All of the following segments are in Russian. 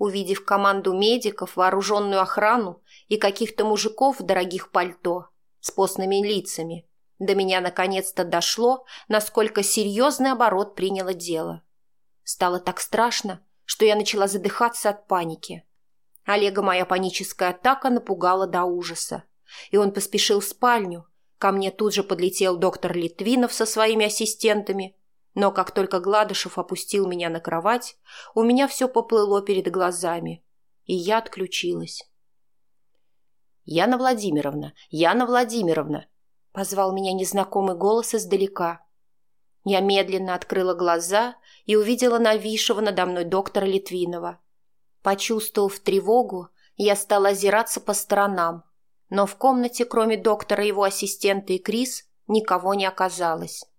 увидев команду медиков, вооруженную охрану и каких-то мужиков в дорогих пальто с постными лицами, до меня наконец-то дошло, насколько серьезный оборот приняло дело. Стало так страшно, что я начала задыхаться от паники. Олега моя паническая атака напугала до ужаса, и он поспешил в спальню. Ко мне тут же подлетел доктор Литвинов со своими ассистентами, но как только Гладышев опустил меня на кровать, у меня все поплыло перед глазами, и я отключилась. «Яна Владимировна! Яна Владимировна!» — позвал меня незнакомый голос издалека. Я медленно открыла глаза и увидела нависшего надо мной доктора Литвинова. Почувствовав тревогу, я стала озираться по сторонам, но в комнате, кроме доктора, его ассистента и Крис, никого не оказалось.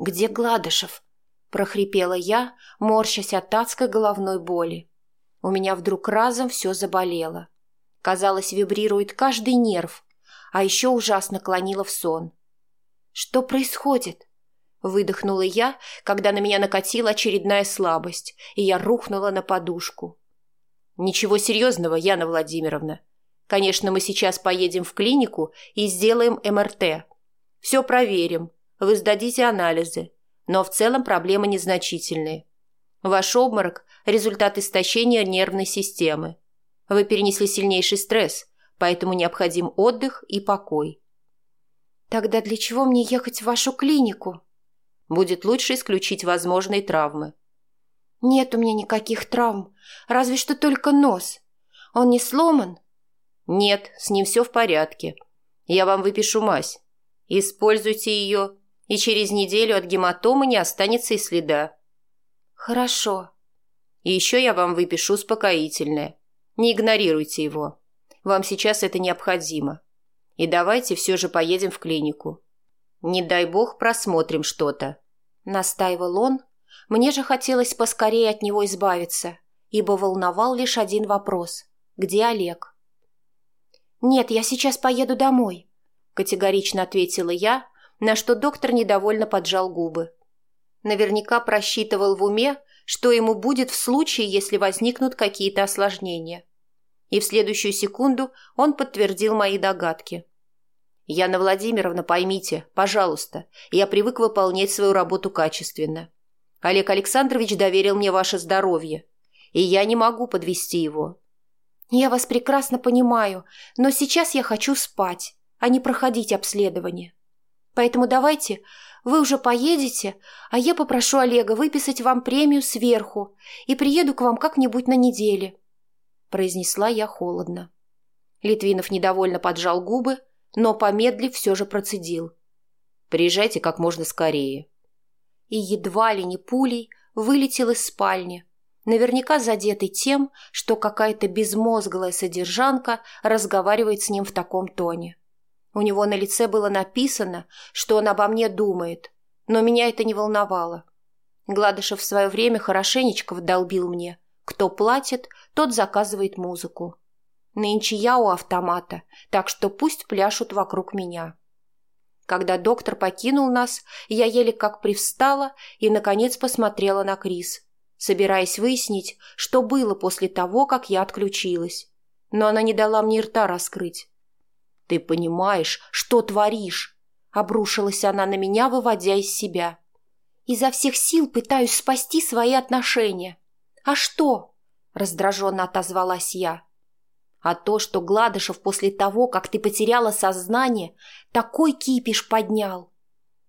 «Где Гладышев?» – прохрипела я, морщась от адской головной боли. У меня вдруг разом все заболело. Казалось, вибрирует каждый нерв, а еще ужасно клонило в сон. «Что происходит?» Выдохнула я, когда на меня накатила очередная слабость, и я рухнула на подушку. «Ничего серьезного, Яна Владимировна. Конечно, мы сейчас поедем в клинику и сделаем МРТ. Все проверим, вы сдадите анализы, но в целом проблемы незначительные. Ваш обморок – результат истощения нервной системы. Вы перенесли сильнейший стресс, поэтому необходим отдых и покой. Тогда для чего мне ехать в вашу клинику? Будет лучше исключить возможные травмы. Нет у меня никаких травм, разве что только нос. Он не сломан? Нет, с ним все в порядке. Я вам выпишу мазь. Используйте ее и через неделю от гематомы не останется и следа. Хорошо. И еще я вам выпишу успокоительное. Не игнорируйте его. Вам сейчас это необходимо. И давайте все же поедем в клинику. Не дай бог просмотрим что-то. Настаивал он. Мне же хотелось поскорее от него избавиться, ибо волновал лишь один вопрос. Где Олег? «Нет, я сейчас поеду домой», — категорично ответила я, на что доктор недовольно поджал губы. Наверняка просчитывал в уме, что ему будет в случае, если возникнут какие-то осложнения. И в следующую секунду он подтвердил мои догадки. «Яна Владимировна, поймите, пожалуйста, я привык выполнять свою работу качественно. Олег Александрович доверил мне ваше здоровье, и я не могу подвести его». «Я вас прекрасно понимаю, но сейчас я хочу спать, а не проходить обследование». Поэтому давайте, вы уже поедете, а я попрошу Олега выписать вам премию сверху и приеду к вам как-нибудь на неделе», – произнесла я холодно. Литвинов недовольно поджал губы, но, помедлив, все же процедил. «Приезжайте как можно скорее». И едва ли не пулей вылетел из спальни, наверняка задетый тем, что какая-то безмозглая содержанка разговаривает с ним в таком тоне. У него на лице было написано, что он обо мне думает, но меня это не волновало. Гладышев в свое время хорошенечко вдолбил мне. Кто платит, тот заказывает музыку. Нынче я у автомата, так что пусть пляшут вокруг меня. Когда доктор покинул нас, я еле как привстала и, наконец, посмотрела на Крис, собираясь выяснить, что было после того, как я отключилась. Но она не дала мне рта раскрыть. «Ты понимаешь, что творишь?» Обрушилась она на меня, выводя из себя. «Изо всех сил пытаюсь спасти свои отношения. А что?» Раздраженно отозвалась я. «А то, что Гладышев после того, как ты потеряла сознание, такой кипиш поднял!»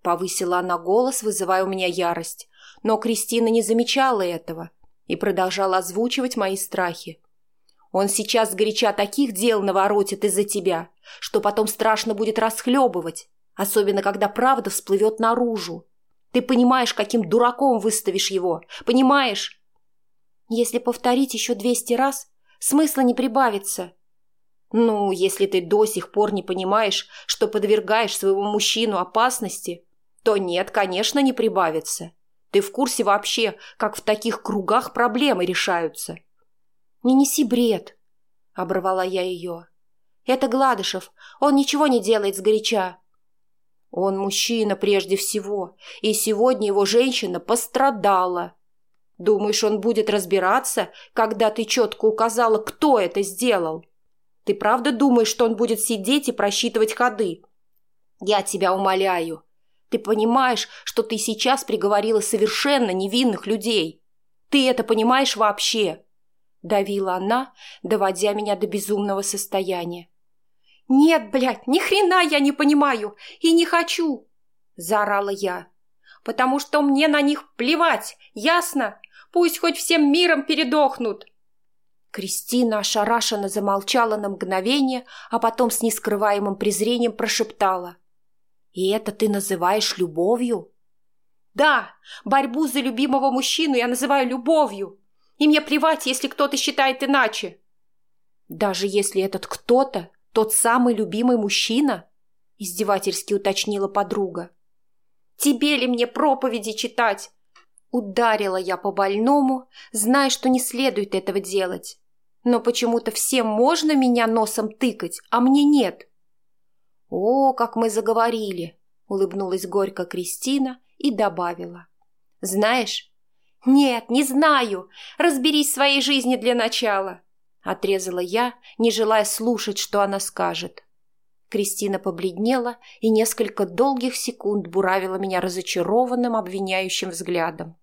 Повысила она голос, вызывая у меня ярость. Но Кристина не замечала этого и продолжала озвучивать мои страхи. Он сейчас горяча таких дел наворотит из-за тебя, что потом страшно будет расхлебывать, особенно когда правда всплывет наружу. Ты понимаешь, каким дураком выставишь его? Понимаешь? Если повторить еще двести раз, смысла не прибавится. Ну, если ты до сих пор не понимаешь, что подвергаешь своего мужчину опасности, то нет, конечно, не прибавится. Ты в курсе вообще, как в таких кругах проблемы решаются. «Не неси бред!» — оборвала я ее. «Это Гладышев. Он ничего не делает сгоряча». «Он мужчина прежде всего, и сегодня его женщина пострадала». Думаешь, он будет разбираться, когда ты четко указала, кто это сделал? Ты правда думаешь, что он будет сидеть и просчитывать ходы? Я тебя умоляю. Ты понимаешь, что ты сейчас приговорила совершенно невинных людей? Ты это понимаешь вообще?» Давила она, доводя меня до безумного состояния. «Нет, блядь, ни хрена я не понимаю и не хочу!» Заорала я. «Потому что мне на них плевать, ясно? Пусть хоть всем миром передохнут!» Кристина ошарашенно замолчала на мгновение, а потом с нескрываемым презрением прошептала. «И это ты называешь любовью?» «Да, борьбу за любимого мужчину я называю любовью, и мне плевать, если кто-то считает иначе». «Даже если этот кто-то тот самый любимый мужчина?» – издевательски уточнила подруга. «Тебе ли мне проповеди читать?» Ударила я по больному, зная, что не следует этого делать. Но почему-то всем можно меня носом тыкать, а мне нет. «О, как мы заговорили!» – улыбнулась горько Кристина и добавила. «Знаешь?» «Нет, не знаю. Разберись в своей жизни для начала», – отрезала я, не желая слушать, что она скажет. Кристина побледнела и несколько долгих секунд буравила меня разочарованным, обвиняющим взглядом.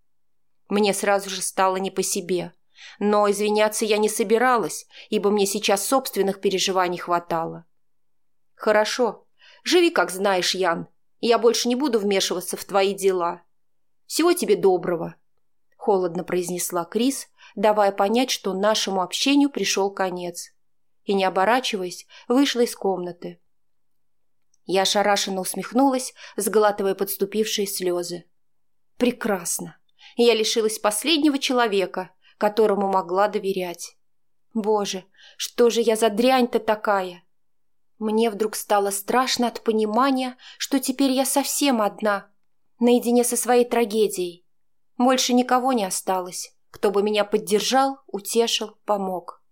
Мне сразу же стало не по себе, но извиняться я не собиралась, ибо мне сейчас собственных переживаний хватало. «Хорошо, живи, как знаешь, Ян, я больше не буду вмешиваться в твои дела. Всего тебе доброго», — холодно произнесла Крис, давая понять, что нашему общению пришел конец. И, не оборачиваясь, вышла из комнаты. Я ошарашенно усмехнулась, сглатывая подступившие слезы. «Прекрасно! Я лишилась последнего человека, которому могла доверять. Боже, что же я за дрянь-то такая?» Мне вдруг стало страшно от понимания, что теперь я совсем одна, наедине со своей трагедией. Больше никого не осталось кто бы меня поддержал, утешил, помог.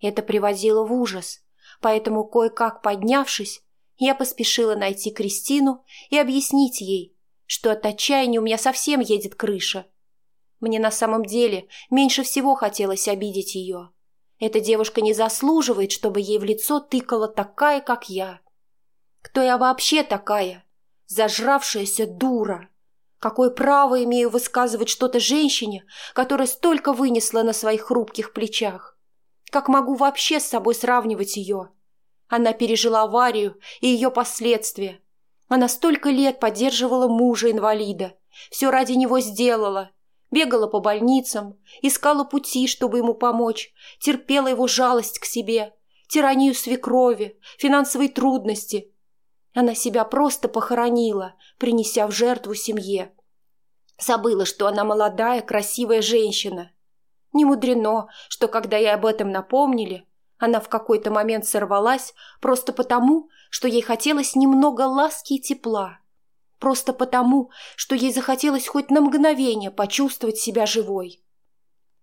Это приводило в ужас, поэтому, кое-как поднявшись, я поспешила найти Кристину и объяснить ей, что от отчаяния у меня совсем едет крыша. Мне на самом деле меньше всего хотелось обидеть ее. Эта девушка не заслуживает, чтобы ей в лицо тыкала такая, как я. Кто я вообще такая? Зажравшаяся дура. Какое право имею высказывать что-то женщине, которая столько вынесла на своих хрупких плечах? Как могу вообще с собой сравнивать ее? Она пережила аварию и ее последствия. Она столько лет поддерживала мужа-инвалида, все ради него сделала. Бегала по больницам, искала пути, чтобы ему помочь, терпела его жалость к себе, тиранию свекрови, финансовые трудности – она себя просто похоронила, принеся в жертву семье. Забыла, что она молодая, красивая женщина. Не мудрено, что когда ей об этом напомнили, она в какой-то момент сорвалась просто потому, что ей хотелось немного ласки и тепла. Просто потому, что ей захотелось хоть на мгновение почувствовать себя живой.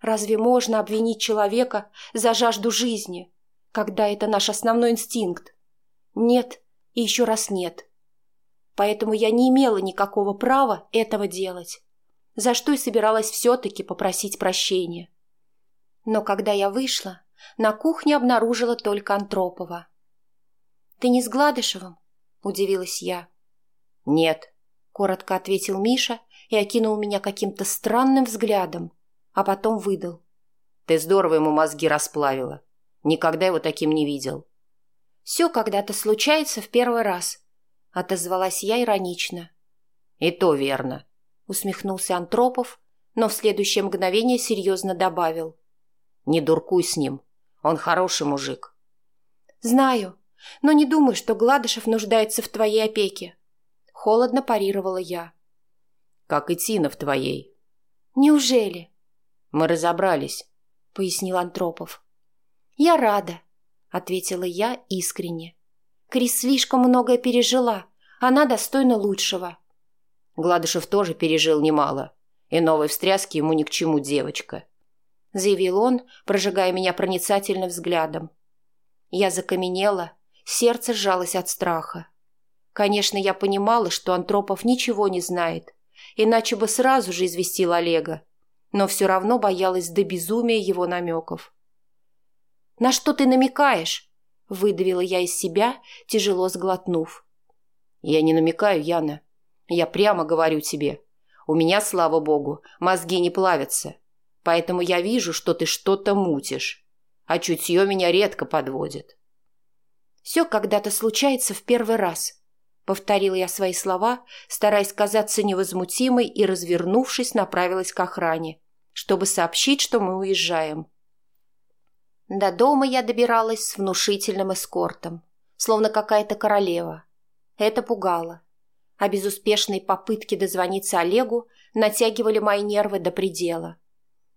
Разве можно обвинить человека за жажду жизни, когда это наш основной инстинкт? Нет, и еще раз нет. Поэтому я не имела никакого права этого делать, за что и собиралась все-таки попросить прощения. Но когда я вышла, на кухне обнаружила только Антропова. «Ты не с Гладышевым?» – удивилась я. «Нет», – коротко ответил Миша и окинул меня каким-то странным взглядом, а потом выдал. «Ты здорово ему мозги расплавила. Никогда его таким не видел. Все когда-то случается в первый раз», — отозвалась я иронично. «И то верно», — усмехнулся Антропов, но в следующее мгновение серьезно добавил. «Не дуркуй с ним. Он хороший мужик». «Знаю, но не думаю, что Гладышев нуждается в твоей опеке». Холодно парировала я. «Как и Тина в твоей». «Неужели?» «Мы разобрались», — пояснил Антропов. «Я рада», — ответила я искренне. Крис слишком многое пережила. Она достойна лучшего. Гладышев тоже пережил немало. И новой встряски ему ни к чему, девочка. Заявил он, прожигая меня проницательным взглядом. Я закаменела, сердце сжалось от страха. Конечно, я понимала, что Антропов ничего не знает, иначе бы сразу же известил Олега. но все равно боялась до безумия его намеков. «На что ты намекаешь?» – выдавила я из себя, тяжело сглотнув. «Я не намекаю, Яна. Я прямо говорю тебе. У меня, слава богу, мозги не плавятся. Поэтому я вижу, что ты что-то мутишь. А чутье меня редко подводит». «Все когда-то случается в первый раз», — повторила я свои слова, стараясь казаться невозмутимой и, развернувшись, направилась к охране, чтобы сообщить, что мы уезжаем. До дома я добиралась с внушительным эскортом, словно какая-то королева. Это пугало. А безуспешные попытки дозвониться Олегу натягивали мои нервы до предела.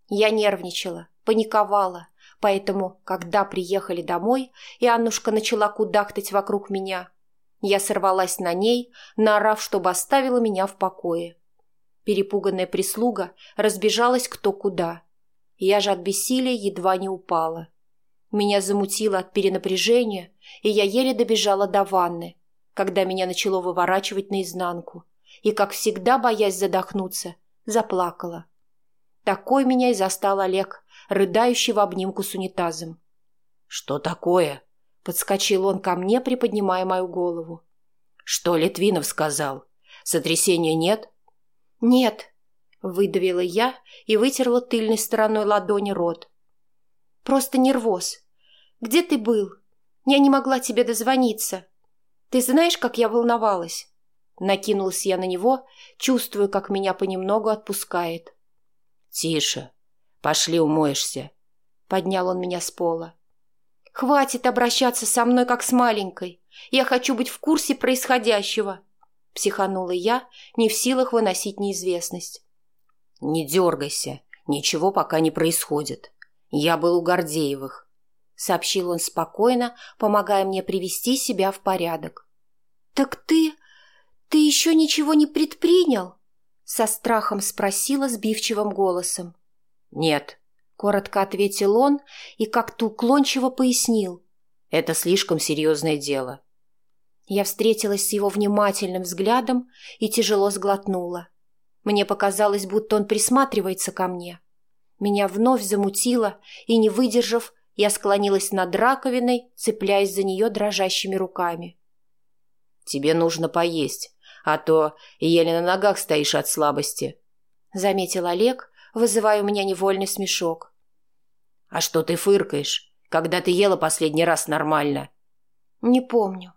Я нервничала, паниковала, поэтому, когда приехали домой, и Аннушка начала кудахтать вокруг меня, я сорвалась на ней, наорав, чтобы оставила меня в покое. Перепуганная прислуга разбежалась кто куда. Я же от бессилия едва не упала. Меня замутило от перенапряжения, и я еле добежала до ванны, когда меня начало выворачивать наизнанку, и, как всегда, боясь задохнуться, заплакала. Такой меня и застал Олег, рыдающий в обнимку с унитазом. «Что такое?» — подскочил он ко мне, приподнимая мою голову. «Что Литвинов сказал? Сотрясения нет?» «Нет», — выдавила я и вытерла тыльной стороной ладони рот. «Просто нервоз. Где ты был? Я не могла тебе дозвониться. Ты знаешь, как я волновалась?» Накинулась я на него, чувствуя, как меня понемногу отпускает. «Тише. Пошли умоешься». Поднял он меня с пола. «Хватит обращаться со мной, как с маленькой. Я хочу быть в курсе происходящего», — психанула я, не в силах выносить неизвестность. «Не дергайся. Ничего пока не происходит. Я был у Гордеевых сообщил он спокойно, помогая мне привести себя в порядок. «Так ты... ты еще ничего не предпринял?» Со страхом спросила сбивчивым голосом. «Нет», — коротко ответил он и как-то уклончиво пояснил. «Это слишком серьезное дело». Я встретилась с его внимательным взглядом и тяжело сглотнула. Мне показалось, будто он присматривается ко мне. Меня вновь замутило, и, не выдержав, я склонилась над раковиной, цепляясь за нее дрожащими руками. «Тебе нужно поесть, а то еле на ногах стоишь от слабости», — заметил Олег, вызывая у меня невольный смешок. «А что ты фыркаешь, когда ты ела последний раз нормально?» «Не помню.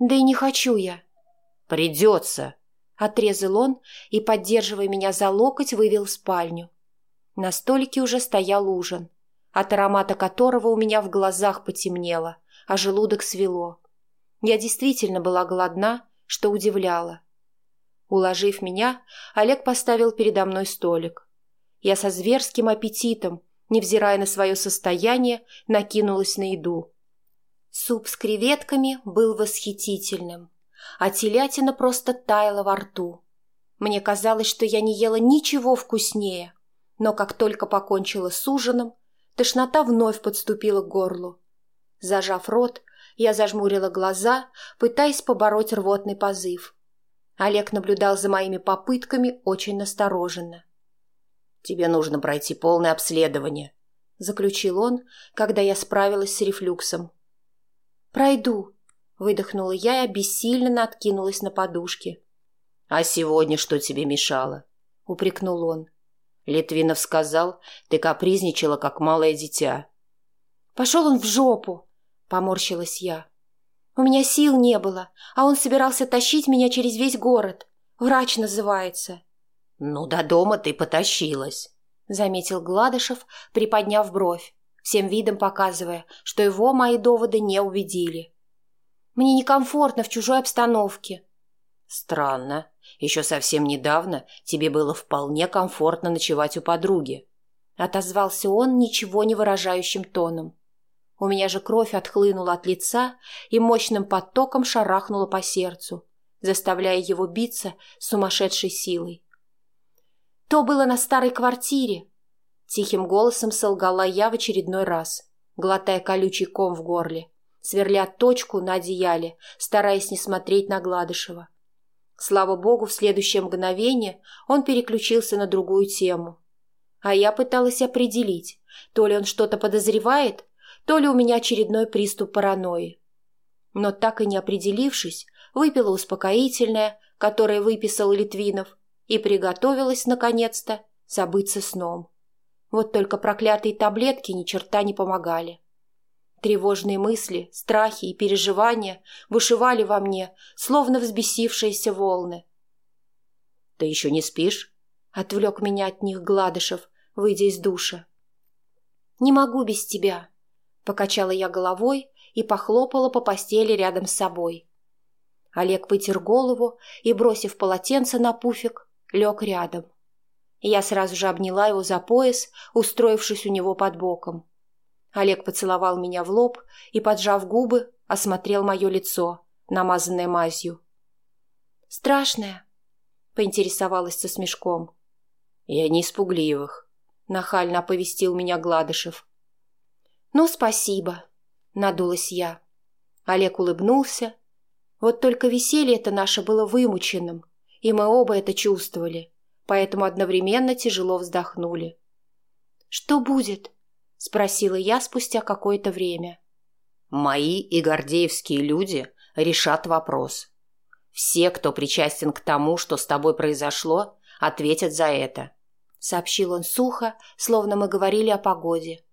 Да и не хочу я». «Придется», — отрезал он и, поддерживая меня за локоть, вывел в спальню. На столике уже стоял ужин от аромата которого у меня в глазах потемнело, а желудок свело. Я действительно была голодна, что удивляло. Уложив меня, Олег поставил передо мной столик. Я со зверским аппетитом, невзирая на свое состояние, накинулась на еду. Суп с креветками был восхитительным, а телятина просто таяла во рту. Мне казалось, что я не ела ничего вкуснее, но как только покончила с ужином, Тошнота вновь подступила к горлу. Зажав рот, я зажмурила глаза, пытаясь побороть рвотный позыв. Олег наблюдал за моими попытками очень настороженно. «Тебе нужно пройти полное обследование», — заключил он, когда я справилась с рефлюксом. «Пройду», — выдохнула я и обессиленно откинулась на подушке. «А сегодня что тебе мешало?» — упрекнул он. Литвинов сказал, ты капризничала, как малое дитя. Пошел он в жопу, поморщилась я. У меня сил не было, а он собирался тащить меня через весь город. Врач называется. Ну, до дома ты потащилась, заметил Гладышев, приподняв бровь, всем видом показывая, что его мои доводы не убедили. Мне некомфортно в чужой обстановке. Странно. Еще совсем недавно тебе было вполне комфортно ночевать у подруги. Отозвался он ничего не выражающим тоном. У меня же кровь отхлынула от лица и мощным потоком шарахнула по сердцу, заставляя его биться сумасшедшей силой. То было на старой квартире. Тихим голосом солгала я в очередной раз, глотая колючий ком в горле, сверля точку на одеяле, стараясь не смотреть на Гладышева. Слава богу, в следующее мгновение он переключился на другую тему. А я пыталась определить, то ли он что-то подозревает, то ли у меня очередной приступ паранойи. Но так и не определившись, выпила успокоительное, которое выписал Литвинов, и приготовилась, наконец-то, забыться сном. Вот только проклятые таблетки ни черта не помогали. Тревожные мысли, страхи и переживания бушевали во мне, словно взбесившиеся волны. «Ты еще не спишь?» — отвлек меня от них Гладышев, выйдя из душа. «Не могу без тебя», — покачала я головой и похлопала по постели рядом с собой. Олег вытер голову и, бросив полотенце на пуфик, лег рядом. Я сразу же обняла его за пояс, устроившись у него под боком. Олег поцеловал меня в лоб и, поджав губы, осмотрел мое лицо, намазанное мазью. «Страшное?» — поинтересовалась со смешком. «Я не испугливых», — нахально оповестил меня Гладышев. «Ну, спасибо», — надулась я. Олег улыбнулся. Вот только веселье это наше было вымученным, и мы оба это чувствовали, поэтому одновременно тяжело вздохнули. «Что будет?» — спросила я спустя какое-то время. «Мои и гордеевские люди решат вопрос. Все, кто причастен к тому, что с тобой произошло, ответят за это», — сообщил он сухо, словно мы говорили о погоде.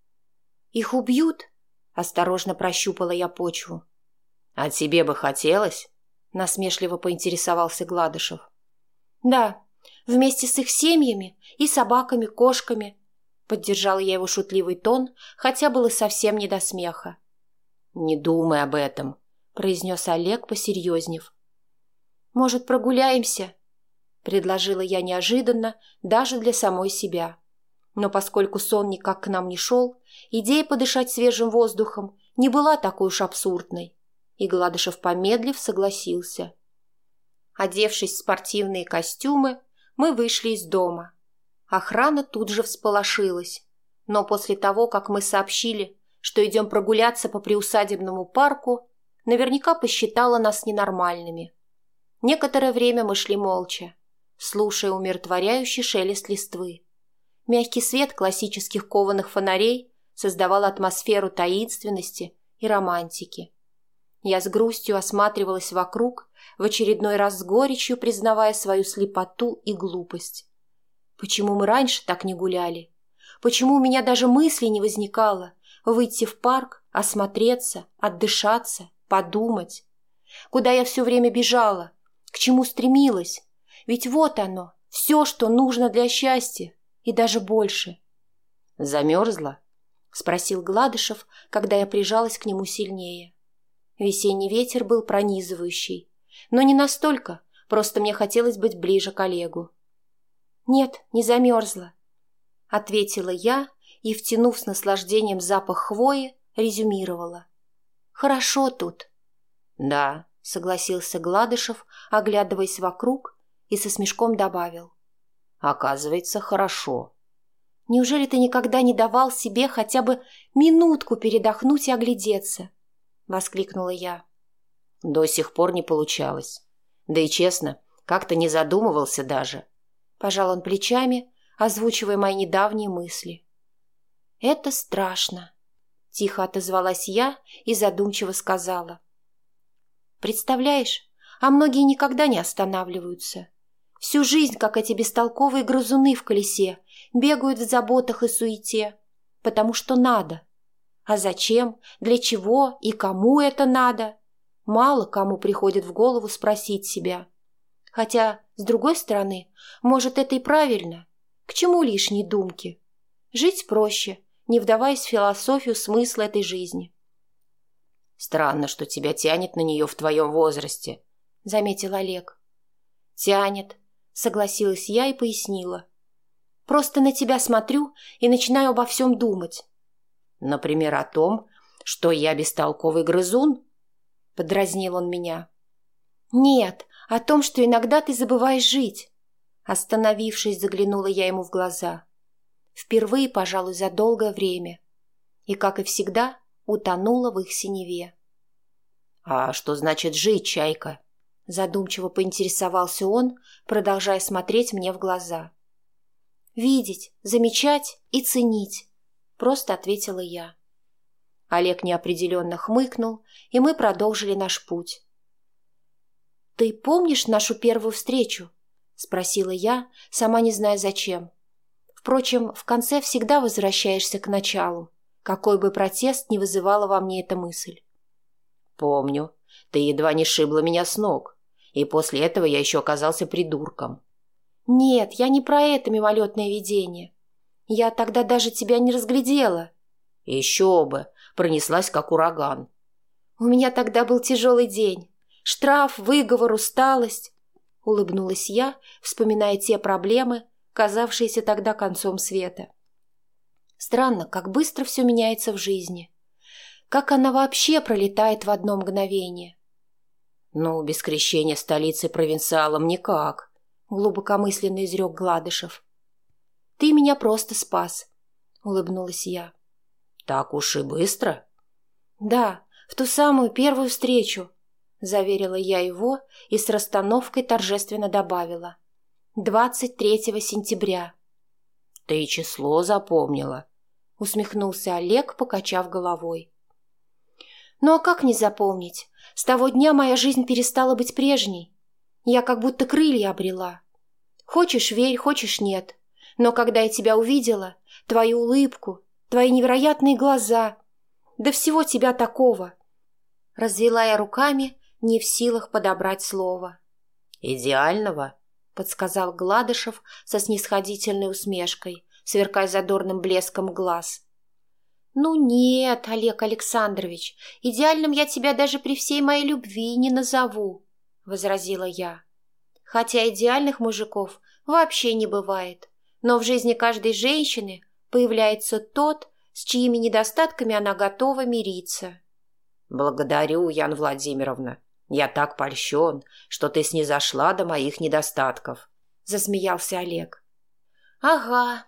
«Их убьют?» — осторожно прощупала я почву. «А тебе бы хотелось?» — насмешливо поинтересовался Гладышев. «Да, вместе с их семьями и собаками, кошками», — поддержал я его шутливый тон, хотя было совсем не до смеха. «Не думай об этом», — произнес Олег, посерьезнев. «Может, прогуляемся?» — предложила я неожиданно, даже для самой себя. Но поскольку сон никак к нам не шел, идея подышать свежим воздухом не была такой уж абсурдной. И Гладышев, помедлив, согласился. Одевшись в спортивные костюмы, мы вышли из дома. Охрана тут же всполошилась. Но после того, как мы сообщили, что идем прогуляться по приусадебному парку, наверняка посчитала нас ненормальными. Некоторое время мы шли молча, слушая умиротворяющий шелест листвы. Мягкий свет классических кованых фонарей создавал атмосферу таинственности и романтики. Я с грустью осматривалась вокруг, в очередной раз с горечью признавая свою слепоту и глупость. Почему мы раньше так не гуляли? Почему у меня даже мысли не возникало выйти в парк, осмотреться, отдышаться, подумать? Куда я все время бежала? К чему стремилась? Ведь вот оно, все, что нужно для счастья и даже больше. «Замерзла?» — спросил Гладышев, когда я прижалась к нему сильнее. Весенний ветер был пронизывающий, но не настолько, просто мне хотелось быть ближе к Олегу. «Нет, не замерзла», — ответила я и, втянув с наслаждением запах хвои, резюмировала. «Хорошо тут». «Да», — согласился Гладышев, оглядываясь вокруг, и со смешком добавил. Оказывается, хорошо. Неужели ты никогда не давал себе хотя бы минутку передохнуть и оглядеться? Воскликнула я. До сих пор не получалось. Да и честно, как-то не задумывался даже. Пожал он плечами, озвучивая мои недавние мысли. Это страшно. Тихо отозвалась я и задумчиво сказала. Представляешь, а многие никогда не останавливаются. Всю жизнь, как эти бестолковые грызуны в колесе, бегают в заботах и суете. Потому что надо. А зачем, для чего и кому это надо? Мало кому приходит в голову спросить себя. Хотя, с другой стороны, может, это и правильно. К чему лишние думки? Жить проще, не вдаваясь в философию смысла этой жизни. «Странно, что тебя тянет на нее в твоем возрасте», — заметил Олег. «Тянет», Согласилась я и пояснила. Просто на тебя смотрю и начинаю обо всем думать. Например, о том, что я бестолковый грызун? Подразнил он меня. Нет, о том, что иногда ты забываешь жить. Остановившись, заглянула я ему в глаза. Впервые, пожалуй, за долгое время. И, как и всегда, утонула в их синеве. «А что значит жить, чайка?» Задумчиво поинтересовался он, продолжая смотреть мне в глаза. Видеть, замечать и ценить, просто ответила я. Олег неопределенно хмыкнул, и мы продолжили наш путь. «Ты помнишь нашу первую встречу?» — спросила я, сама не зная зачем. Впрочем, в конце всегда возвращаешься к началу, какой бы протест не вызывала во мне эта мысль. «Помню. Ты едва не шибла меня с ног, и после этого я еще оказался придурком». «Нет, я не про это мимолетное видение. Я тогда даже тебя не разглядела». «Еще бы! Пронеслась, как ураган». «У меня тогда был тяжелый день. Штраф, выговор, усталость. Улыбнулась я, вспоминая те проблемы, казавшиеся тогда концом света. Странно, как быстро все меняется в жизни. Как она вообще пролетает в одно мгновение. «Ну, без крещения столицы провинциалом никак», — глубокомысленно изрек Гладышев. «Ты меня просто спас», — улыбнулась я. «Так уж и быстро?» «Да, в ту самую первую встречу, заверила я его и с расстановкой торжественно добавила. «Двадцать третьего сентября». «Ты число запомнила», — усмехнулся Олег, покачав головой. «Ну а как не запомнить? С того дня моя жизнь перестала быть прежней. Я как будто крылья обрела. Хочешь — верь, хочешь — нет. Но когда я тебя увидела, твою улыбку, твои невероятные глаза, да всего тебя такого...» Развела я руками не в силах подобрать слово. «Идеального?» — подсказал Гладышев со снисходительной усмешкой, сверкая задорным блеском глаз. «Ну нет, Олег Александрович, идеальным я тебя даже при всей моей любви не назову», — возразила я. «Хотя идеальных мужиков вообще не бывает, но в жизни каждой женщины появляется тот, с чьими недостатками она готова мириться». «Благодарю, Ян Владимировна», я так польщен, что ты снизошла до моих недостатков», — засмеялся Олег. «Ага,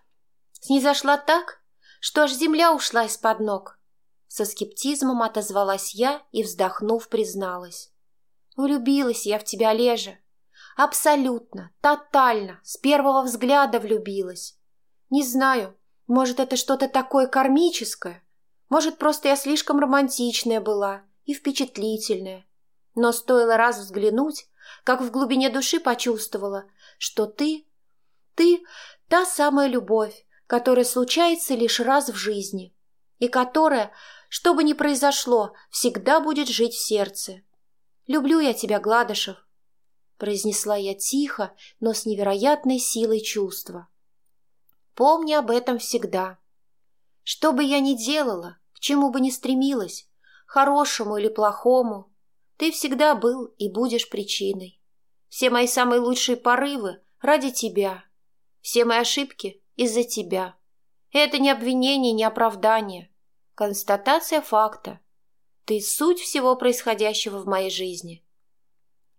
снизошла так, что аж земля ушла из-под ног». Со скептизмом отозвалась я и, вздохнув, призналась. «Влюбилась я в тебя, Лежа. Абсолютно, тотально, с первого взгляда влюбилась. Не знаю, может, это что-то такое кармическое, может, просто я слишком романтичная была и впечатлительная. Но стоило раз взглянуть, как в глубине души почувствовала, что ты, ты — та самая любовь, которая случается лишь раз в жизни и которая, что бы ни произошло, всегда будет жить в сердце. «Люблю я тебя, Гладышев», — произнесла я тихо, но с невероятной силой чувства. «Помни об этом всегда. Что бы я ни делала, к чему бы ни стремилась, хорошему или плохому, ты всегда был и будешь причиной. Все мои самые лучшие порывы ради тебя. Все мои ошибки из-за тебя. Это не обвинение, не оправдание. Констатация факта. Ты суть всего происходящего в моей жизни.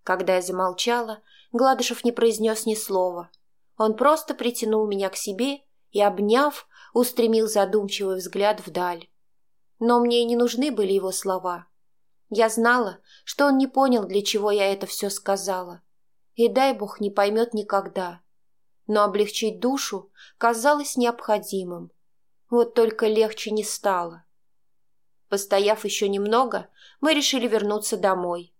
Когда я замолчала, Гладышев не произнес ни слова. Он просто притянул меня к себе и, обняв, устремил задумчивый взгляд вдаль. Но мне и не нужны были его слова. Я знала, что он не понял, для чего я это все сказала. И дай бог не поймет никогда. Но облегчить душу казалось необходимым. Вот только легче не стало. Постояв еще немного, мы решили вернуться домой.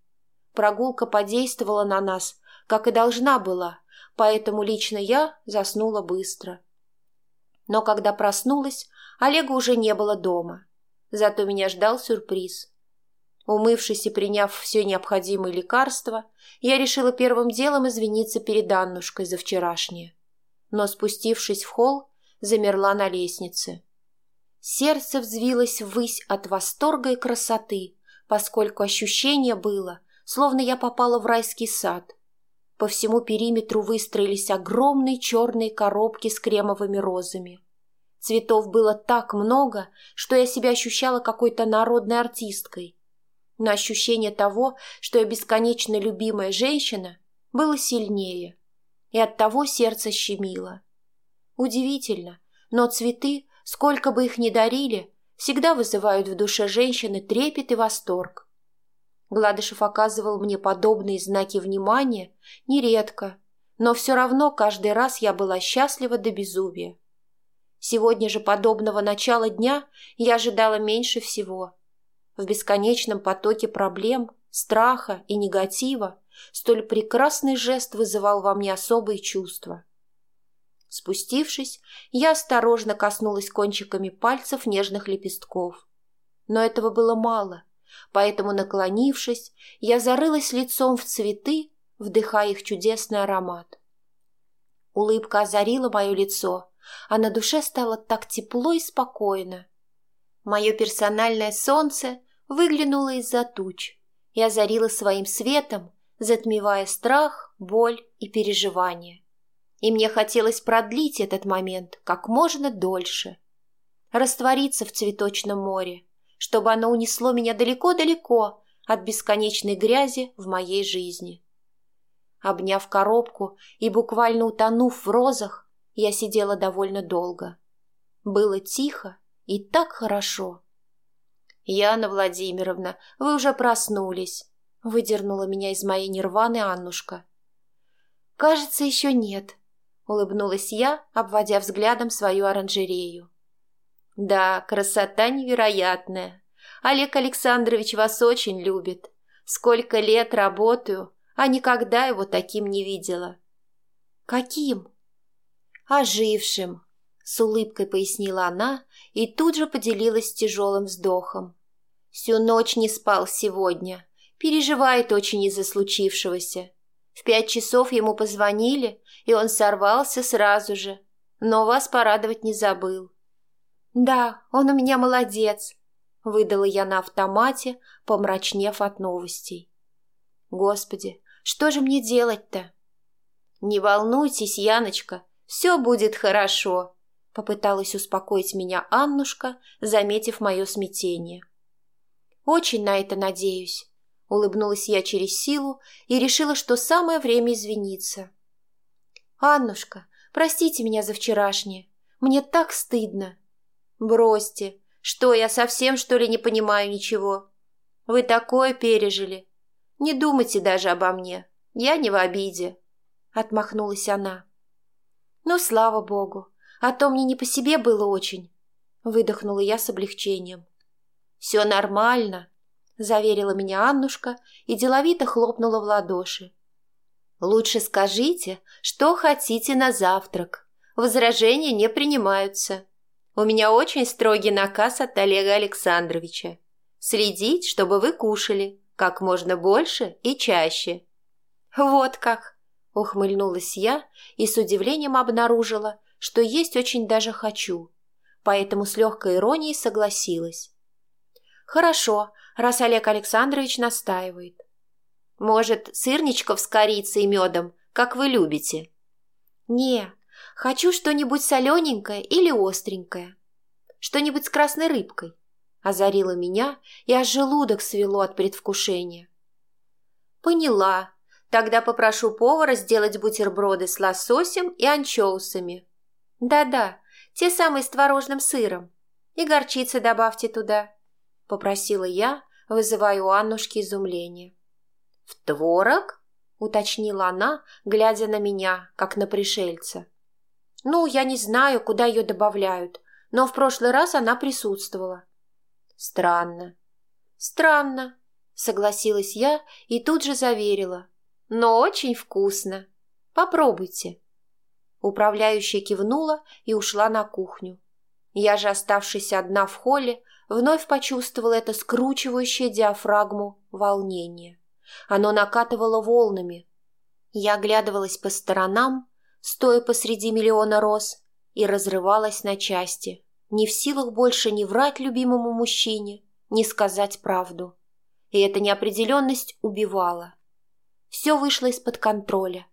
Прогулка подействовала на нас, как и должна была, поэтому лично я заснула быстро. Но когда проснулась, Олега уже не было дома. Зато меня ждал сюрприз – Умывшись и приняв все необходимые лекарства, я решила первым делом извиниться перед Аннушкой за вчерашнее. Но, спустившись в холл, замерла на лестнице. Сердце взвилось ввысь от восторга и красоты, поскольку ощущение было, словно я попала в райский сад. По всему периметру выстроились огромные черные коробки с кремовыми розами. Цветов было так много, что я себя ощущала какой-то народной артисткой – но ощущение того, что я бесконечно любимая женщина, было сильнее, и от того сердце щемило. Удивительно, но цветы, сколько бы их ни дарили, всегда вызывают в душе женщины трепет и восторг. Гладышев оказывал мне подобные знаки внимания нередко, но все равно каждый раз я была счастлива до безумия. Сегодня же подобного начала дня я ожидала меньше всего. В бесконечном потоке проблем, страха и негатива столь прекрасный жест вызывал во мне особые чувства. Спустившись, я осторожно коснулась кончиками пальцев нежных лепестков. Но этого было мало, поэтому, наклонившись, я зарылась лицом в цветы, вдыхая их чудесный аромат. Улыбка озарила мое лицо, а на душе стало так тепло и спокойно. Мое персональное солнце выглянуло из-за туч и озарило своим светом, затмевая страх, боль и переживания. И мне хотелось продлить этот момент как можно дольше. Раствориться в цветочном море, чтобы оно унесло меня далеко-далеко от бесконечной грязи в моей жизни. Обняв коробку и буквально утонув в розах, я сидела довольно долго. Было тихо и так хорошо. «Яна Владимировна, вы уже проснулись», — выдернула меня из моей нирваны Аннушка. «Кажется, еще нет», — улыбнулась я, обводя взглядом свою оранжерею. «Да, красота невероятная. Олег Александрович вас очень любит. Сколько лет работаю, а никогда его таким не видела. «Каким?» «Ожившим», — с улыбкой пояснила она и тут же поделилась тяжелым вздохом. «Всю ночь не спал сегодня, переживает очень из-за случившегося. В пять часов ему позвонили, и он сорвался сразу же, но вас порадовать не забыл». «Да, он у меня молодец», — выдала я на автомате, помрачнев от новостей. «Господи, что же мне делать-то? Не волнуйтесь, Яночка, все будет хорошо, попыталась успокоить меня Аннушка, заметив мое смятение. Очень на это надеюсь, улыбнулась я через силу и решила, что самое время извиниться. Аннушка, простите меня за вчерашнее. Мне так стыдно. Бросьте. Что, я совсем, что ли, не понимаю ничего? Вы такое пережили. Не думайте даже обо мне. Я не в обиде. Отмахнулась она. Ну, слава богу. А то мне не по себе было очень. Выдохнула я с облегчением. Все нормально, заверила меня Аннушка и деловито хлопнула в ладоши. Лучше скажите, что хотите на завтрак. Возражения не принимаются. У меня очень строгий наказ от Олега Александровича. Следить, чтобы вы кушали как можно больше и чаще. Вот как, ухмыльнулась я и с удивлением обнаружила, что есть очень даже хочу, поэтому с легкой иронией согласилась. Хорошо, раз Олег Александрович настаивает. Может, сырничков с корицей и медом, как вы любите? Не, хочу что-нибудь солененькое или остренькое. Что-нибудь с красной рыбкой озарила меня, и аж желудок свело от предвкушения. «Поняла. Тогда попрошу повара сделать бутерброды с лососем и анчоусами. Да-да, те самые с творожным сыром. И горчицы добавьте туда», — попросила я, вызывая у Аннушки изумление. «В творог?» — уточнила она, глядя на меня, как на пришельца. «Ну, я не знаю, куда ее добавляют, но в прошлый раз она присутствовала. Странно. Странно, согласилась я и тут же заверила. Но очень вкусно. Попробуйте. Управляющая кивнула и ушла на кухню. Я же, оставшись одна в холле, вновь почувствовала это скручивающее диафрагму волнение. Оно накатывало волнами. Я оглядывалась по сторонам, стоя посреди миллиона роз, и разрывалась на части не в силах больше не врать любимому мужчине, не сказать правду. И эта неопределенность убивала. Все вышло из-под контроля.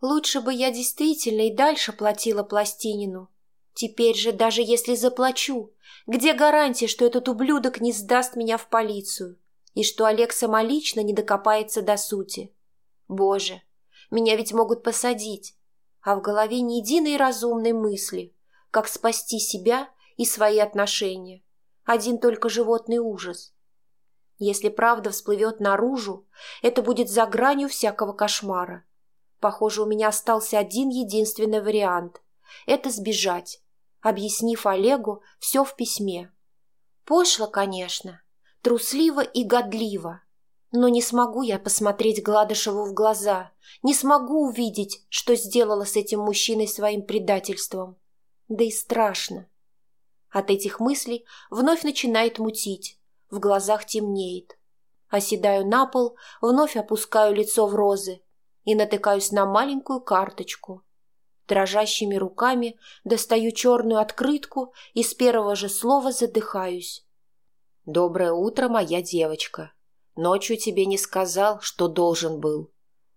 Лучше бы я действительно и дальше платила пластинину. Теперь же, даже если заплачу, где гарантия, что этот ублюдок не сдаст меня в полицию и что Олег самолично не докопается до сути? Боже, меня ведь могут посадить, а в голове ни единой разумной мысли, как спасти себя и свои отношения. Один только животный ужас. Если правда всплывет наружу, это будет за гранью всякого кошмара. Похоже, у меня остался один единственный вариант – это сбежать, объяснив Олегу все в письме. Пошло, конечно, трусливо и годливо, но не смогу я посмотреть Гладышеву в глаза, не смогу увидеть, что сделала с этим мужчиной своим предательством. Да и страшно. От этих мыслей вновь начинает мутить, в глазах темнеет. Оседаю на пол, вновь опускаю лицо в розы и натыкаюсь на маленькую карточку. Дрожащими руками достаю черную открытку и с первого же слова задыхаюсь. «Доброе утро, моя девочка. Ночью тебе не сказал, что должен был.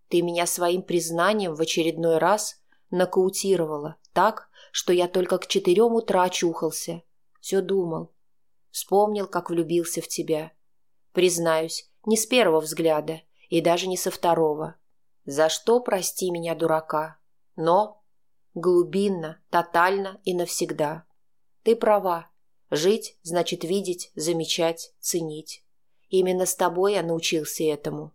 Ты меня своим признанием в очередной раз нокаутировала так, что я только к четырем утра очухался все думал. Вспомнил, как влюбился в тебя. Признаюсь, не с первого взгляда и даже не со второго. За что, прости меня, дурака. Но глубинно, тотально и навсегда. Ты права. Жить значит видеть, замечать, ценить. Именно с тобой я научился этому.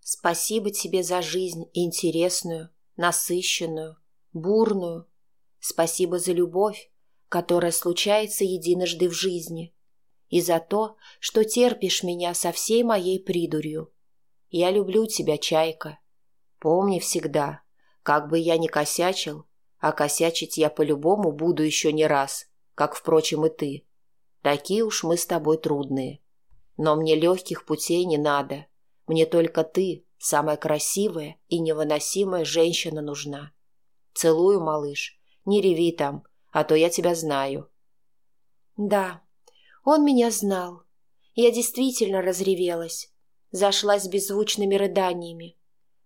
Спасибо тебе за жизнь интересную, насыщенную, бурную. Спасибо за любовь, которая случается единожды в жизни, и за то, что терпишь меня со всей моей придурью. Я люблю тебя, чайка. Помни всегда, как бы я ни косячил, а косячить я по-любому буду еще не раз, как, впрочем, и ты. Такие уж мы с тобой трудные. Но мне легких путей не надо. Мне только ты, самая красивая и невыносимая женщина нужна. Целую, малыш. Не реви там, а то я тебя знаю». Да, он меня знал. Я действительно разревелась, зашлась беззвучными рыданиями.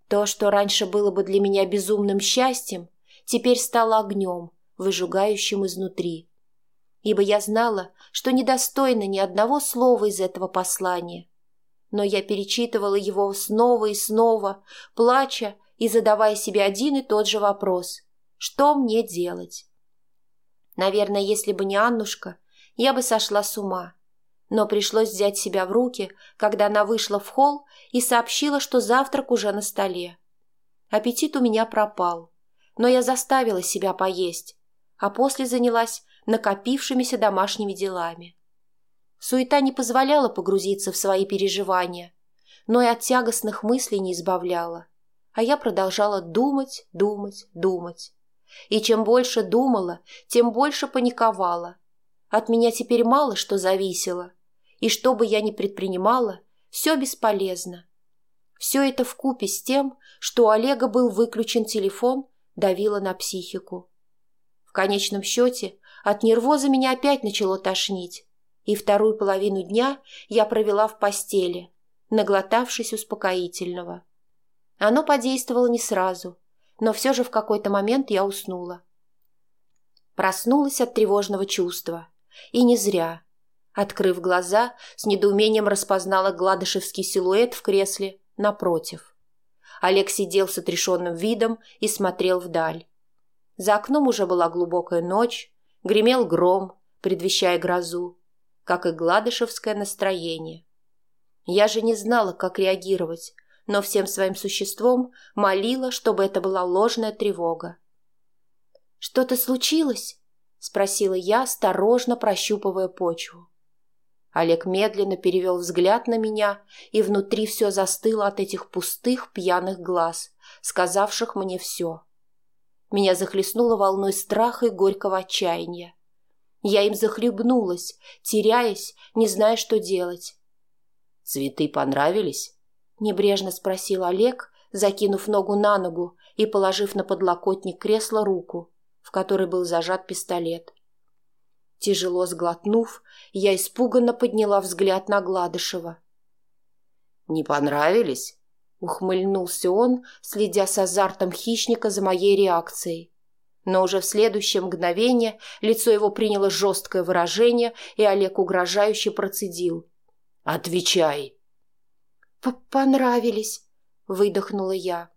То, что раньше было бы для меня безумным счастьем, теперь стало огнем, выжигающим изнутри. Ибо я знала, что недостойна ни одного слова из этого послания. Но я перечитывала его снова и снова, плача и задавая себе один и тот же вопрос. Что мне делать? Наверное, если бы не Аннушка, я бы сошла с ума. Но пришлось взять себя в руки, когда она вышла в холл и сообщила, что завтрак уже на столе. Аппетит у меня пропал, но я заставила себя поесть, а после занялась накопившимися домашними делами. Суета не позволяла погрузиться в свои переживания, но и от тягостных мыслей не избавляла. А я продолжала думать, думать, думать. И чем больше думала, тем больше паниковала. От меня теперь мало что зависело. И что бы я ни предпринимала, все бесполезно. Все это вкупе с тем, что у Олега был выключен телефон, давило на психику. В конечном счете от нервоза меня опять начало тошнить, и вторую половину дня я провела в постели, наглотавшись успокоительного. Оно подействовало не сразу – но все же в какой-то момент я уснула. Проснулась от тревожного чувства. И не зря. Открыв глаза, с недоумением распознала гладышевский силуэт в кресле напротив. Олег сидел с отрешенным видом и смотрел вдаль. За окном уже была глубокая ночь, гремел гром, предвещая грозу, как и гладышевское настроение. Я же не знала, как реагировать, но всем своим существом молила, чтобы это была ложная тревога. «Что-то случилось?» — спросила я, осторожно прощупывая почву. Олег медленно перевел взгляд на меня, и внутри все застыло от этих пустых пьяных глаз, сказавших мне все. Меня захлестнуло волной страха и горького отчаяния. Я им захлебнулась, теряясь, не зная, что делать. «Цветы понравились?» — небрежно спросил Олег, закинув ногу на ногу и положив на подлокотник кресла руку, в которой был зажат пистолет. Тяжело сглотнув, я испуганно подняла взгляд на Гладышева. «Не понравились?» — ухмыльнулся он, следя с азартом хищника за моей реакцией. Но уже в следующее мгновение лицо его приняло жесткое выражение, и Олег угрожающе процедил. «Отвечай!» «Понравились», — выдохнула я.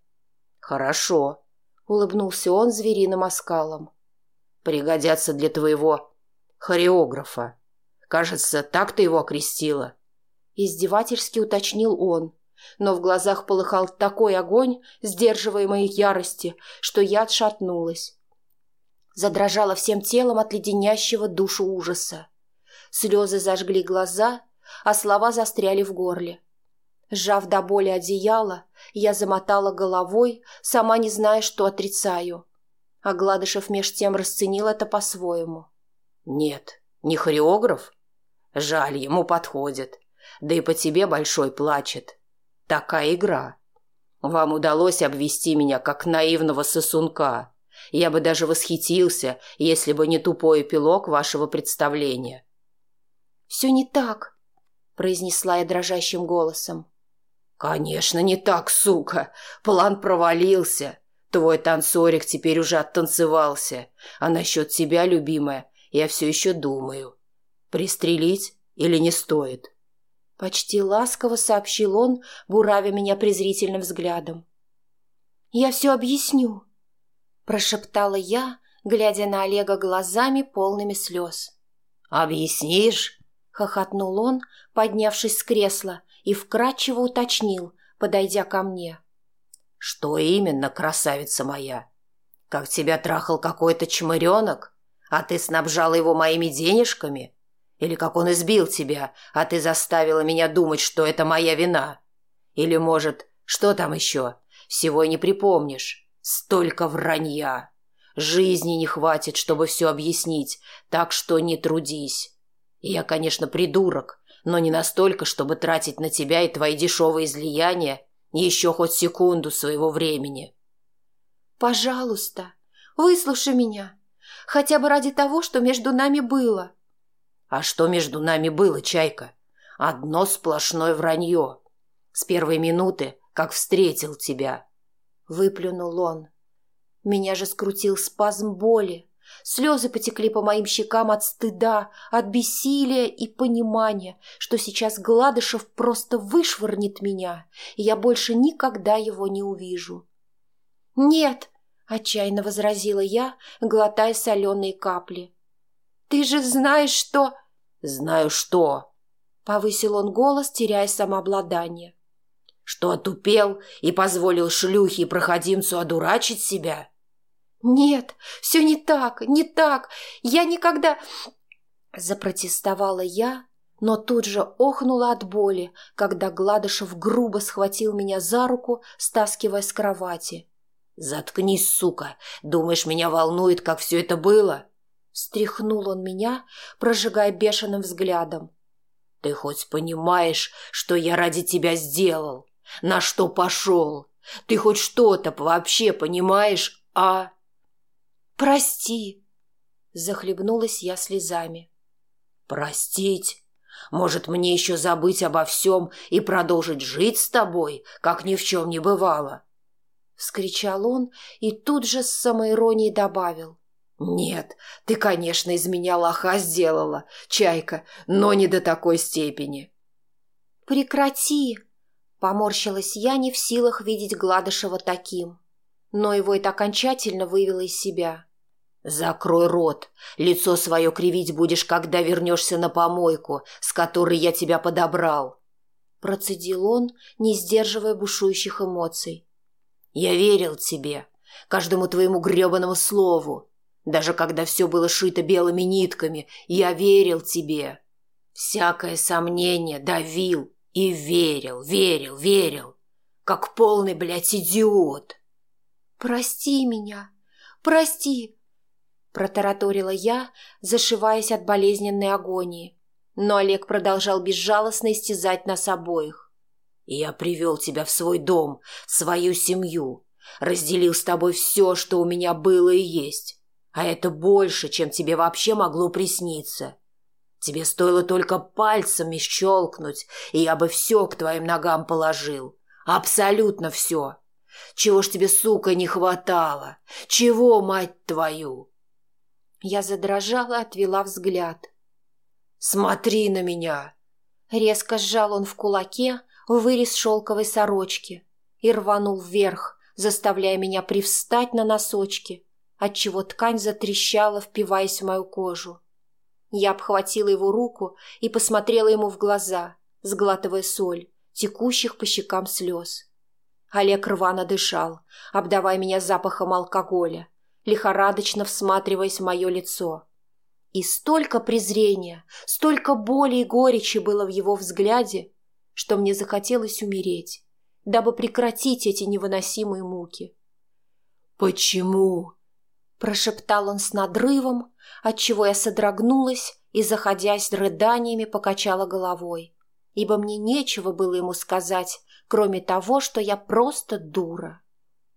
«Хорошо», — улыбнулся он звериным оскалом. «Пригодятся для твоего хореографа. Кажется, так ты его окрестила». Издевательски уточнил он, но в глазах полыхал такой огонь, сдерживаемой ярости, что я отшатнулась. Задрожала всем телом от леденящего душу ужаса. Слезы зажгли глаза, а слова застряли в горле. Сжав до боли одеяло, я замотала головой, сама не зная, что отрицаю. А Гладышев меж тем расценил это по-своему. «Нет, не хореограф? Жаль, ему подходит. Да и по тебе большой плачет. Такая игра. Вам удалось обвести меня, как наивного сосунка. Я бы даже восхитился, если бы не тупой эпилог вашего представления». «Все не так», — произнесла я дрожащим голосом. «Конечно, не так, сука. План провалился. Твой танцорик теперь уже оттанцевался. А насчет тебя, любимая, я все еще думаю. Пристрелить или не стоит?» Почти ласково сообщил он, буравя меня презрительным взглядом. «Я все объясню», – прошептала я, глядя на Олега глазами, полными слез. «Объяснишь?» – хохотнул он, поднявшись с кресла и вкратчиво уточнил, подойдя ко мне. «Что именно, красавица моя? Как тебя трахал какой-то чмыренок, а ты снабжала его моими денежками? Или как он избил тебя, а ты заставила меня думать, что это моя вина? Или, может, что там еще? Всего и не припомнишь. Столько вранья. Жизни не хватит, чтобы все объяснить, так что не трудись. Я, конечно, придурок, но не настолько, чтобы тратить на тебя и твои дешевые излияния еще хоть секунду своего времени. Пожалуйста, выслушай меня. Хотя бы ради того, что между нами было. А что между нами было, Чайка? Одно сплошное вранье. С первой минуты, как встретил тебя. Выплюнул он. Меня же скрутил спазм боли. Слезы потекли по моим щекам от стыда, от бессилия и понимания, что сейчас Гладышев просто вышвырнет меня, и я больше никогда его не увижу. «Нет!» — отчаянно возразила я, глотая соленые капли. «Ты же знаешь, что...» «Знаю что!» — повысил он голос, теряя самообладание. «Что отупел и позволил шлюхе и проходимцу одурачить себя?» «Нет, все не так, не так. Я никогда...» Запротестовала я, но тут же охнула от боли, когда Гладышев грубо схватил меня за руку, стаскивая с кровати. «Заткнись, сука! Думаешь, меня волнует, как все это было?» Встряхнул он меня, прожигая бешеным взглядом. «Ты хоть понимаешь, что я ради тебя сделал? На что пошел? Ты хоть что-то вообще понимаешь, а...» «Прости!» – захлебнулась я слезами. «Простить? Может, мне еще забыть обо всем и продолжить жить с тобой, как ни в чем не бывало?» Вскричал он и тут же с самоиронией добавил. «Нет, ты, конечно, из меня лоха сделала, чайка, но не до такой степени». «Прекрати!» – поморщилась я, не в силах видеть Гладышева таким. Но его это окончательно вывело из себя. «Закрой рот. Лицо свое кривить будешь, когда вернешься на помойку, с которой я тебя подобрал». Процедил он, не сдерживая бушующих эмоций. «Я верил тебе, каждому твоему гребаному слову. Даже когда все было шито белыми нитками, я верил тебе. Всякое сомнение давил и верил, верил, верил. Как полный, блядь, идиот». «Прости меня, прости!» Протараторила я, зашиваясь от болезненной агонии. Но Олег продолжал безжалостно истязать нас обоих. «Я привел тебя в свой дом, в свою семью, разделил с тобой все, что у меня было и есть. А это больше, чем тебе вообще могло присниться. Тебе стоило только пальцами щелкнуть, и я бы все к твоим ногам положил. Абсолютно все. Чего ж тебе, сука, не хватало? Чего, мать твою?» Я задрожала отвела взгляд. «Смотри на меня!» Резко сжал он в кулаке вырез шелковой сорочки и рванул вверх, заставляя меня привстать на носочки, отчего ткань затрещала, впиваясь в мою кожу. Я обхватила его руку и посмотрела ему в глаза, сглатывая соль, текущих по щекам слез. Олег рвано дышал, обдавая меня запахом алкоголя, лихорадочно всматриваясь в мое лицо. И столько презрения, столько боли и горечи было в его взгляде, что мне захотелось умереть, дабы прекратить эти невыносимые муки. «Почему?» – прошептал он с надрывом, отчего я содрогнулась и, заходясь рыданиями, покачала головой, ибо мне нечего было ему сказать, кроме того, что я просто дура.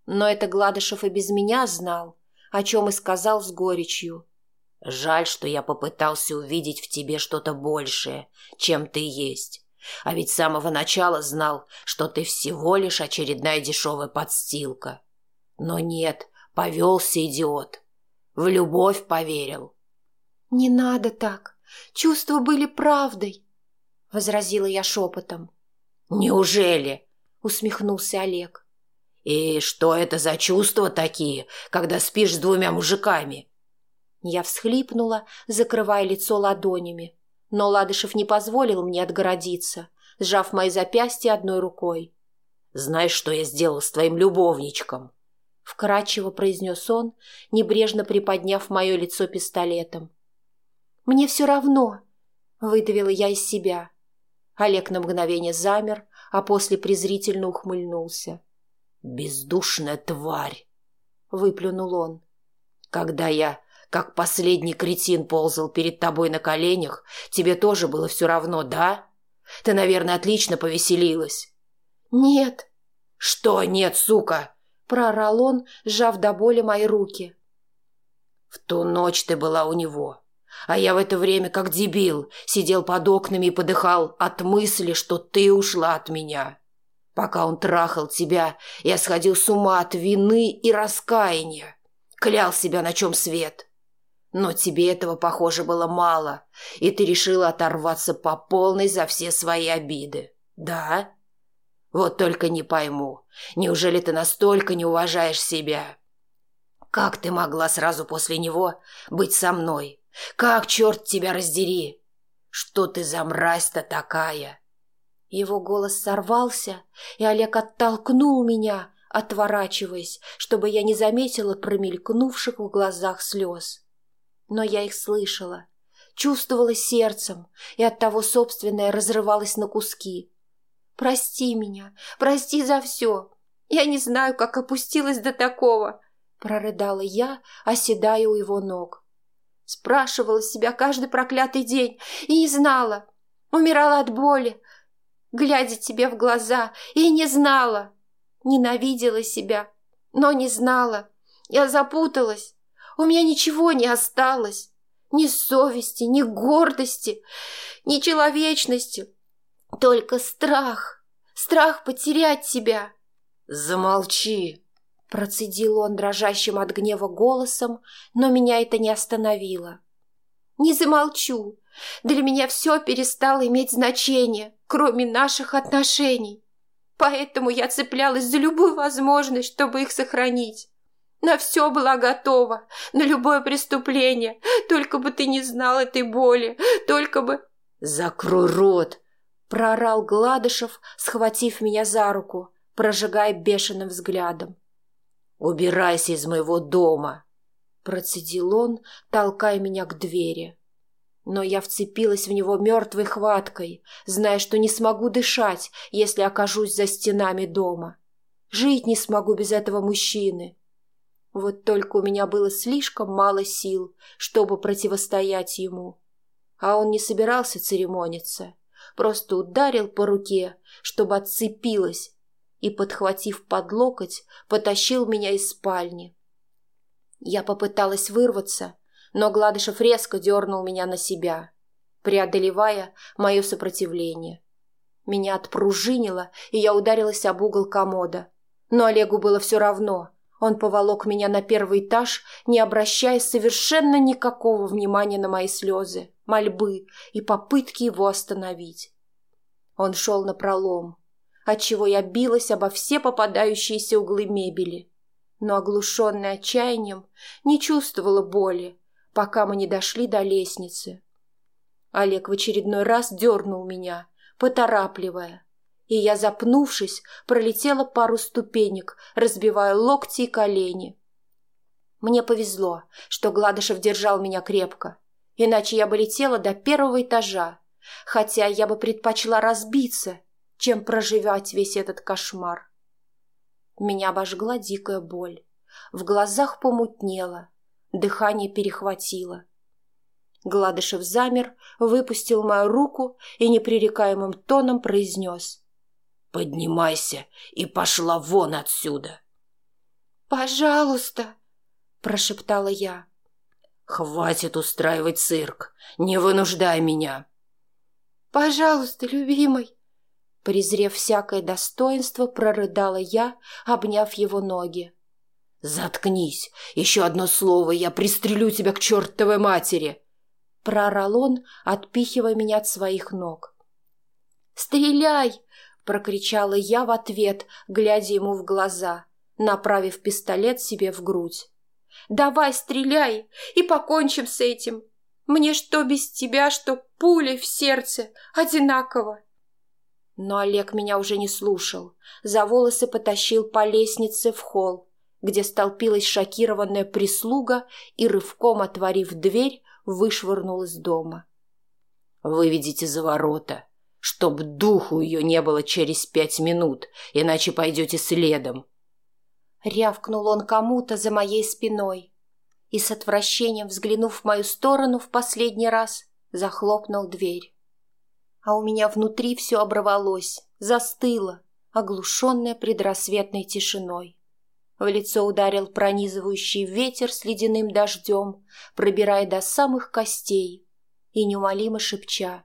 Но это Гладышев и без меня знал, о чем и сказал с горечью. «Жаль, что я попытался увидеть в тебе что-то большее, чем ты есть. А ведь с самого начала знал, что ты всего лишь очередная дешевая подстилка. Но нет, повелся идиот. В любовь поверил. «Не надо так. Чувства были правдой», — возразила я шепотом. «Неужели?» — усмехнулся Олег. «И что это за чувства такие, когда спишь с двумя мужиками?» Я всхлипнула, закрывая лицо ладонями. Но Ладышев не позволил мне отгородиться, сжав мои запястья одной рукой. «Знаешь, что я сделал с твоим любовничком?» Вкрадчиво произнес он, небрежно приподняв мое лицо пистолетом. «Мне все равно», — выдавила я из себя. Олег на мгновение замер, а после презрительно ухмыльнулся. «Бездушная тварь!» — выплюнул он. «Когда я как последний кретин ползал перед тобой на коленях, тебе тоже было все равно, да? Ты, наверное, отлично повеселилась. Нет. Что нет, сука? Проорал он, сжав до боли мои руки. В ту ночь ты была у него, а я в это время, как дебил, сидел под окнами и подыхал от мысли, что ты ушла от меня. Пока он трахал тебя, я сходил с ума от вины и раскаяния. Клял себя, на чем свет. Но тебе этого, похоже, было мало, и ты решила оторваться по полной за все свои обиды. Да? Вот только не пойму, неужели ты настолько не уважаешь себя? Как ты могла сразу после него быть со мной? Как, черт тебя раздери? Что ты за мразь-то такая? Его голос сорвался, и Олег оттолкнул меня, отворачиваясь, чтобы я не заметила промелькнувших в глазах слез но я их слышала, чувствовала сердцем, и оттого собственное разрывалось на куски. «Прости меня, прости за все. Я не знаю, как опустилась до такого», — прорыдала я, оседая у его ног. Спрашивала себя каждый проклятый день и не знала. Умирала от боли, глядя тебе в глаза, и не знала. Ненавидела себя, но не знала. Я запуталась, у меня ничего не осталось. Ни совести, ни гордости, ни человечности. Только страх. Страх потерять себя. «Замолчи!» Процедил он дрожащим от гнева голосом, но меня это не остановило. «Не замолчу. Для меня все перестало иметь значение, кроме наших отношений. Поэтому я цеплялась за любую возможность, чтобы их сохранить. На все была готова, на любое преступление. Только бы ты не знал этой боли, только бы... «Закрой рот!» — проорал Гладышев, схватив меня за руку, прожигая бешеным взглядом. «Убирайся из моего дома!» — процедил он, толкая меня к двери. Но я вцепилась в него мертвой хваткой, зная, что не смогу дышать, если окажусь за стенами дома. Жить не смогу без этого мужчины. Вот только у меня было слишком мало сил, чтобы противостоять ему. А он не собирался церемониться, просто ударил по руке, чтобы отцепилась, и, подхватив под локоть, потащил меня из спальни. Я попыталась вырваться, но Гладышев резко дернул меня на себя, преодолевая мое сопротивление. Меня отпружинило, и я ударилась об угол комода. Но Олегу было все равно — он поволок меня на первый этаж, не обращая совершенно никакого внимания на мои слезы, мольбы и попытки его остановить. Он шел на пролом, отчего я билась обо все попадающиеся углы мебели, но, оглушенная отчаянием, не чувствовала боли, пока мы не дошли до лестницы. Олег в очередной раз дернул меня, поторапливая, и я, запнувшись, пролетела пару ступенек, разбивая локти и колени. Мне повезло, что Гладышев держал меня крепко, иначе я бы летела до первого этажа, хотя я бы предпочла разбиться, чем проживать весь этот кошмар. Меня обожгла дикая боль, в глазах помутнело, дыхание перехватило. Гладышев замер, выпустил мою руку и непререкаемым тоном произнес. «Поднимайся и пошла вон отсюда!» «Пожалуйста!» – прошептала я. «Хватит устраивать цирк! Не вынуждай меня!» «Пожалуйста, любимый!» Презрев всякое достоинство, прорыдала я, обняв его ноги. «Заткнись! Еще одно слово, я пристрелю тебя к чертовой матери!» Проорал он, отпихивая меня от своих ног. «Стреляй!» — прокричала я в ответ, глядя ему в глаза, направив пистолет себе в грудь. «Давай, стреляй, и покончим с этим! Мне что без тебя, что пули в сердце, одинаково!» Но Олег меня уже не слушал, за волосы потащил по лестнице в холл, где столпилась шокированная прислуга и, рывком отворив дверь, вышвырнул из дома. «Выведите за ворота, чтоб духу ее не было через пять минут, иначе пойдете следом». Рявкнул он кому-то за моей спиной и с отвращением, взглянув в мою сторону в последний раз, захлопнул дверь. А у меня внутри все оборвалось, застыло, оглушенное предрассветной тишиной. В лицо ударил пронизывающий ветер с ледяным дождем, пробирая до самых костей и неумолимо шепча.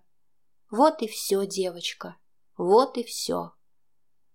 «Вот и все, девочка, вот и все».